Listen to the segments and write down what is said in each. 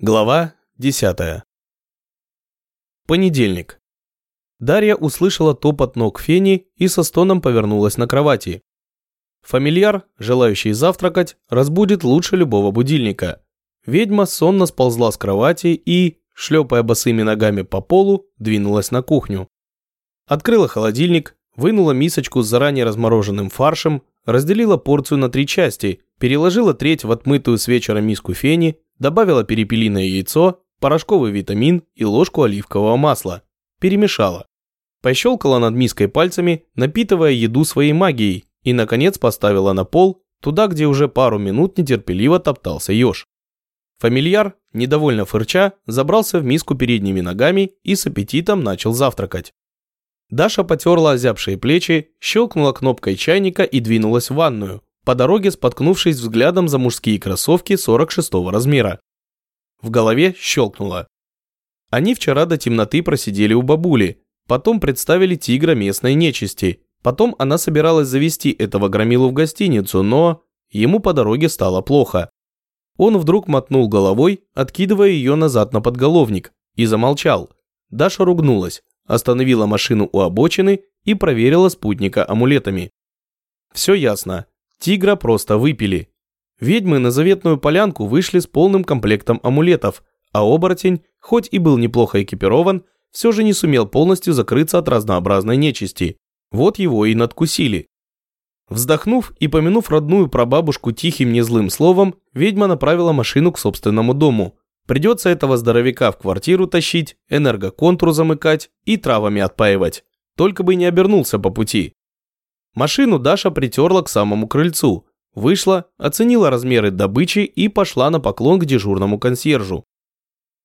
Глава 10. Понедельник. Дарья услышала топот ног Фени и со стоном повернулась на кровати. Фамильяр, желающий завтракать, разбудит лучше любого будильника. Ведьма сонно сползла с кровати и, шлепая босыми ногами по полу, двинулась на кухню. Открыла холодильник, вынула мисочку с заранее размороженным фаршем, разделила порцию на три части, переложила треть в отмытую с вечера миску Фени, добавила перепелиное яйцо, порошковый витамин и ложку оливкового масла. Перемешала. Пощелкала над миской пальцами, напитывая еду своей магией, и, наконец, поставила на пол, туда, где уже пару минут нетерпеливо топтался еж. Фамильяр, недовольно фырча, забрался в миску передними ногами и с аппетитом начал завтракать. Даша потерла озябшие плечи, щелкнула кнопкой чайника и двинулась в ванную, по дороге споткнувшись взглядом за мужские кроссовки 46 размера. В голове щелкнуло. Они вчера до темноты просидели у бабули, потом представили тигра местной нечисти, потом она собиралась завести этого громилу в гостиницу, но ему по дороге стало плохо. Он вдруг мотнул головой, откидывая ее назад на подголовник, и замолчал. Даша ругнулась, остановила машину у обочины и проверила спутника амулетами. Все ясно. Тигра просто выпили. Ведьмы на заветную полянку вышли с полным комплектом амулетов, а оборотень, хоть и был неплохо экипирован, все же не сумел полностью закрыться от разнообразной нечисти. Вот его и надкусили. Вздохнув и помянув родную прабабушку тихим незлым словом, ведьма направила машину к собственному дому. Придется этого здоровяка в квартиру тащить, энергоконтур замыкать и травами отпаивать. Только бы не обернулся по пути. Машину Даша притерла к самому крыльцу, вышла, оценила размеры добычи и пошла на поклон к дежурному консьержу.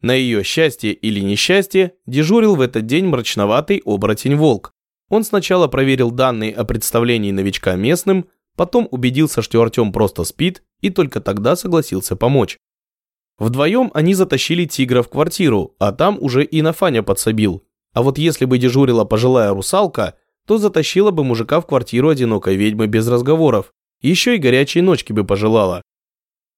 На ее счастье или несчастье дежурил в этот день мрачноватый оборотень-волк. Он сначала проверил данные о представлении новичка местным, потом убедился, что Артем просто спит, и только тогда согласился помочь. Вдвоем они затащили тигра в квартиру, а там уже и Нафаня подсобил. А вот если бы дежурила пожилая русалка, то затащила бы мужика в квартиру одинокой ведьмы без разговоров. Еще и горячей ночки бы пожелала.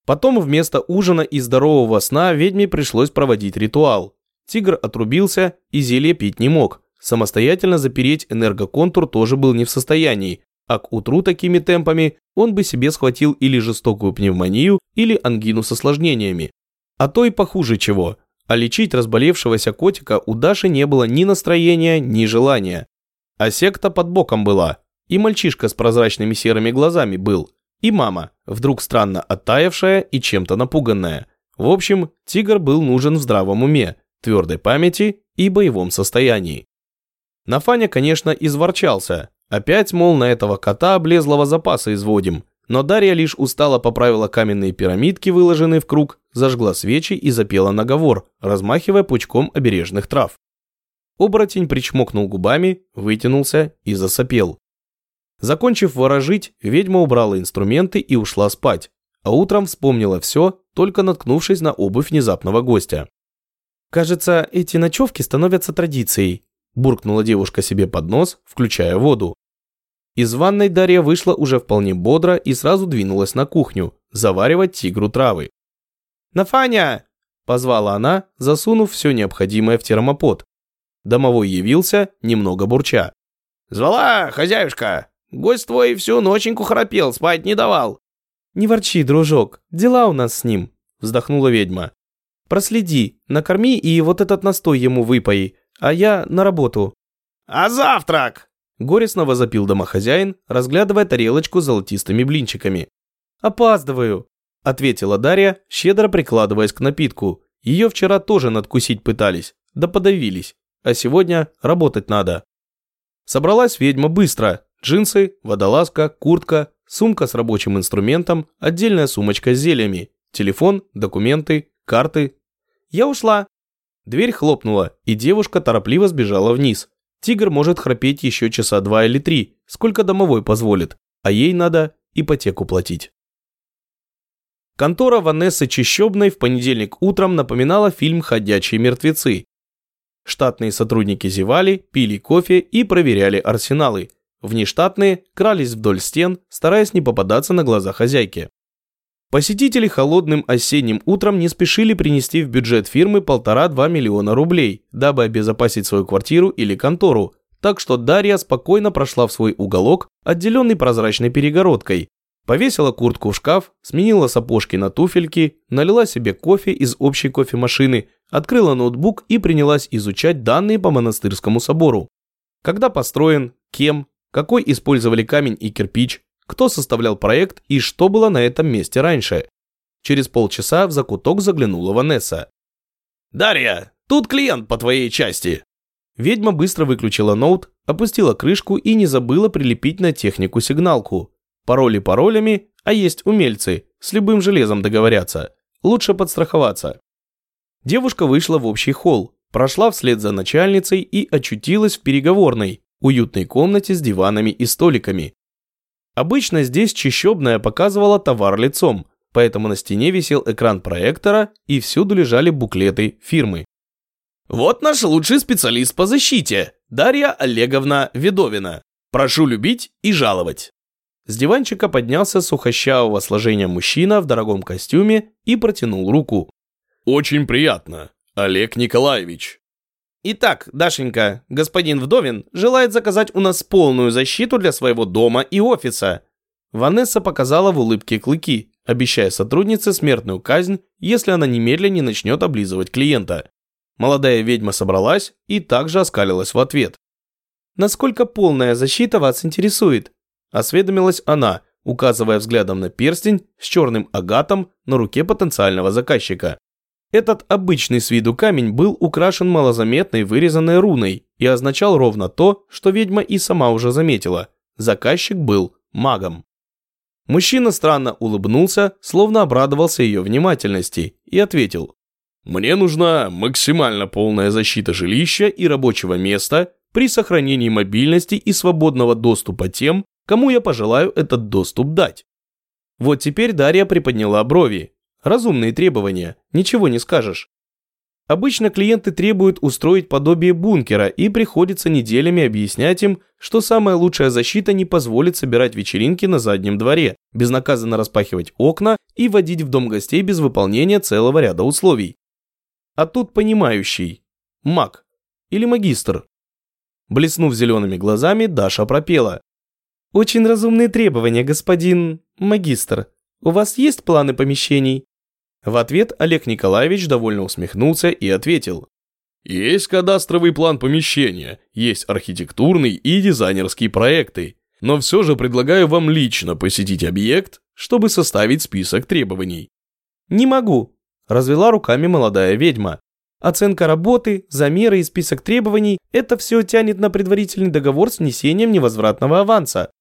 Потом вместо ужина и здорового сна ведьме пришлось проводить ритуал. Тигр отрубился и зелье пить не мог. Самостоятельно запереть энергоконтур тоже был не в состоянии, а к утру такими темпами он бы себе схватил или жестокую пневмонию, или ангину с осложнениями. А то и похуже чего. А лечить разболевшегося котика у Даши не было ни настроения, ни желания. А секта под боком была. И мальчишка с прозрачными серыми глазами был. И мама, вдруг странно оттаявшая и чем-то напуганная. В общем, тигр был нужен в здравом уме, твердой памяти и боевом состоянии. Нафаня, конечно, изворчался. Опять, мол, на этого кота облезлого запаса изводим. Но Дарья лишь устало поправила каменные пирамидки, выложенные в круг, зажгла свечи и запела наговор, размахивая пучком обережных трав. Оборотень причмокнул губами, вытянулся и засопел. Закончив ворожить, ведьма убрала инструменты и ушла спать, а утром вспомнила все, только наткнувшись на обувь внезапного гостя. «Кажется, эти ночевки становятся традицией», буркнула девушка себе под нос, включая воду. Из ванной Дарья вышла уже вполне бодро и сразу двинулась на кухню, заваривать тигру травы. «Нафаня!» – позвала она, засунув все необходимое в термопод. Домовой явился, немного бурча. «Звала, хозяюшка! Гость твой всю ноченьку храпел, спать не давал!» «Не ворчи, дружок, дела у нас с ним», – вздохнула ведьма. «Проследи, накорми и вот этот настой ему выпои, а я на работу». «А завтрак?» – горестно возопил домохозяин, разглядывая тарелочку с золотистыми блинчиками. «Опаздываю», – ответила Дарья, щедро прикладываясь к напитку. Ее вчера тоже надкусить пытались, да подавились а сегодня работать надо. Собралась ведьма быстро. Джинсы, водолазка, куртка, сумка с рабочим инструментом, отдельная сумочка с зельями, телефон, документы, карты. Я ушла. Дверь хлопнула, и девушка торопливо сбежала вниз. Тигр может храпеть еще часа два или три, сколько домовой позволит, а ей надо ипотеку платить. Контора Ванессы Чищобной в понедельник утром напоминала фильм «Ходячие мертвецы», Штатные сотрудники зевали, пили кофе и проверяли арсеналы. Внештатные крались вдоль стен, стараясь не попадаться на глаза хозяйки. Посетители холодным осенним утром не спешили принести в бюджет фирмы полтора-два миллиона рублей, дабы обезопасить свою квартиру или контору, так что Дарья спокойно прошла в свой уголок, отделенный прозрачной перегородкой, повесила куртку в шкаф, сменила сапожки на туфельки, налила себе кофе из общей кофемашины, открыла ноутбук и принялась изучать данные по монастырскому собору. Когда построен, кем, какой использовали камень и кирпич, кто составлял проект и что было на этом месте раньше. Через полчаса в закуток заглянула Ванесса. «Дарья, тут клиент по твоей части!» Ведьма быстро выключила ноут, опустила крышку и не забыла прилепить на технику сигналку. Пароли паролями, а есть умельцы, с любым железом договорятся. Лучше подстраховаться. Девушка вышла в общий холл, прошла вслед за начальницей и очутилась в переговорной, уютной комнате с диванами и столиками. Обычно здесь чищобная показывала товар лицом, поэтому на стене висел экран проектора и всюду лежали буклеты фирмы. Вот наш лучший специалист по защите, Дарья Олеговна Ведовина. Прошу любить и жаловать. С диванчика поднялся сухощавого сложения мужчина в дорогом костюме и протянул руку. «Очень приятно, Олег Николаевич». Итак, Дашенька, господин Вдовин желает заказать у нас полную защиту для своего дома и офиса. Ванесса показала в улыбке клыки, обещая сотруднице смертную казнь, если она немедленно не начнет облизывать клиента. Молодая ведьма собралась и также оскалилась в ответ. «Насколько полная защита вас интересует?» Осведомилась она, указывая взглядом на перстень с черным агатом на руке потенциального заказчика. Этот обычный с виду камень был украшен малозаметной вырезанной руной и означал ровно то, что ведьма и сама уже заметила. Заказчик был магом. Мужчина странно улыбнулся, словно обрадовался ее внимательности, и ответил. «Мне нужна максимально полная защита жилища и рабочего места при сохранении мобильности и свободного доступа тем, кому я пожелаю этот доступ дать». Вот теперь Дарья приподняла брови, Разумные требования, ничего не скажешь. Обычно клиенты требуют устроить подобие бункера и приходится неделями объяснять им, что самая лучшая защита не позволит собирать вечеринки на заднем дворе, безнаказанно распахивать окна и водить в дом гостей без выполнения целого ряда условий. А тут понимающий. Маг. Или магистр. Блеснув зелеными глазами, Даша пропела. «Очень разумные требования, господин магистр. У вас есть планы помещений?» В ответ Олег Николаевич довольно усмехнулся и ответил. Есть кадастровый план помещения, есть архитектурный и дизайнерские проекты, но все же предлагаю вам лично посетить объект, чтобы составить список требований. Не могу, развела руками молодая ведьма. Оценка работы, замеры и список требований – это все тянет на предварительный договор с внесением невозвратного аванса.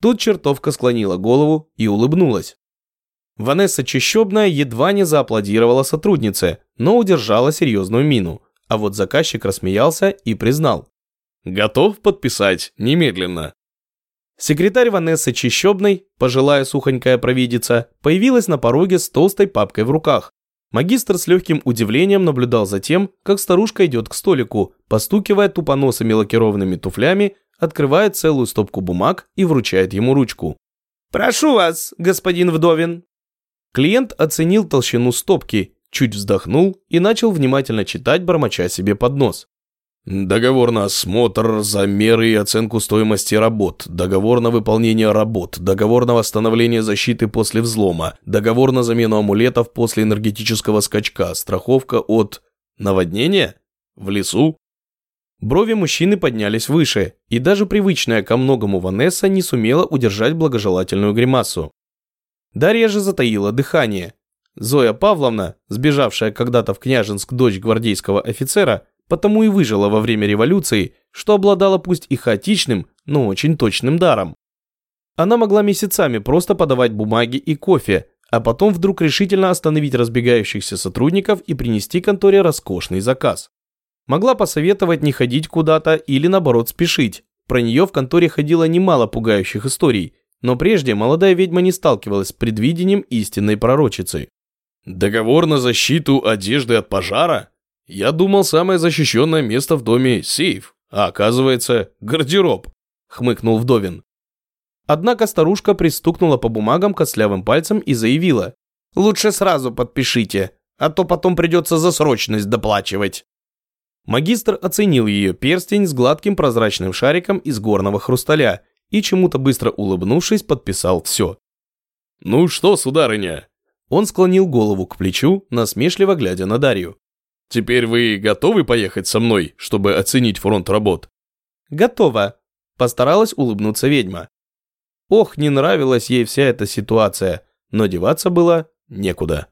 Тут чертовка склонила голову и улыбнулась. Ванесса Чищобная едва не зааплодировала сотруднице, но удержала серьезную мину. А вот заказчик рассмеялся и признал. «Готов подписать немедленно». Секретарь Ванессы Чищобной, пожилая сухонькая провидица, появилась на пороге с толстой папкой в руках. Магистр с легким удивлением наблюдал за тем, как старушка идет к столику, постукивая тупоносыми лакированными туфлями, открывает целую стопку бумаг и вручает ему ручку. «Прошу вас, господин Вдовин, Клиент оценил толщину стопки, чуть вздохнул и начал внимательно читать, бормоча себе под нос. Договор на осмотр, замеры и оценку стоимости работ, договор на выполнение работ, договор на восстановление защиты после взлома, договор на замену амулетов после энергетического скачка, страховка от... наводнения? В лесу? Брови мужчины поднялись выше, и даже привычная ко многому Ванесса не сумела удержать благожелательную гримасу. Дарья же затаила дыхание. Зоя Павловна, сбежавшая когда-то в Княжинск дочь гвардейского офицера, потому и выжила во время революции, что обладала пусть и хаотичным, но очень точным даром. Она могла месяцами просто подавать бумаги и кофе, а потом вдруг решительно остановить разбегающихся сотрудников и принести конторе роскошный заказ. Могла посоветовать не ходить куда-то или наоборот спешить. Про нее в конторе ходило немало пугающих историй, но прежде молодая ведьма не сталкивалась с предвидением истинной пророчицы. «Договор на защиту одежды от пожара? Я думал, самое защищенное место в доме – сейф, а оказывается – гардероб», – хмыкнул Вдовин. Однако старушка пристукнула по бумагам костлявым пальцем и заявила. Лучше сразу подпишите, а то потом придется за срочность доплачивать. Магистр оценил ее перстень с гладким прозрачным шариком из горного хрусталя и, чему-то быстро улыбнувшись, подписал все. «Ну что, сударыня?» Он склонил голову к плечу, насмешливо глядя на Дарью. «Теперь вы готовы поехать со мной, чтобы оценить фронт работ?» «Готово», – постаралась улыбнуться ведьма. Ох, не нравилась ей вся эта ситуация, но деваться было некуда.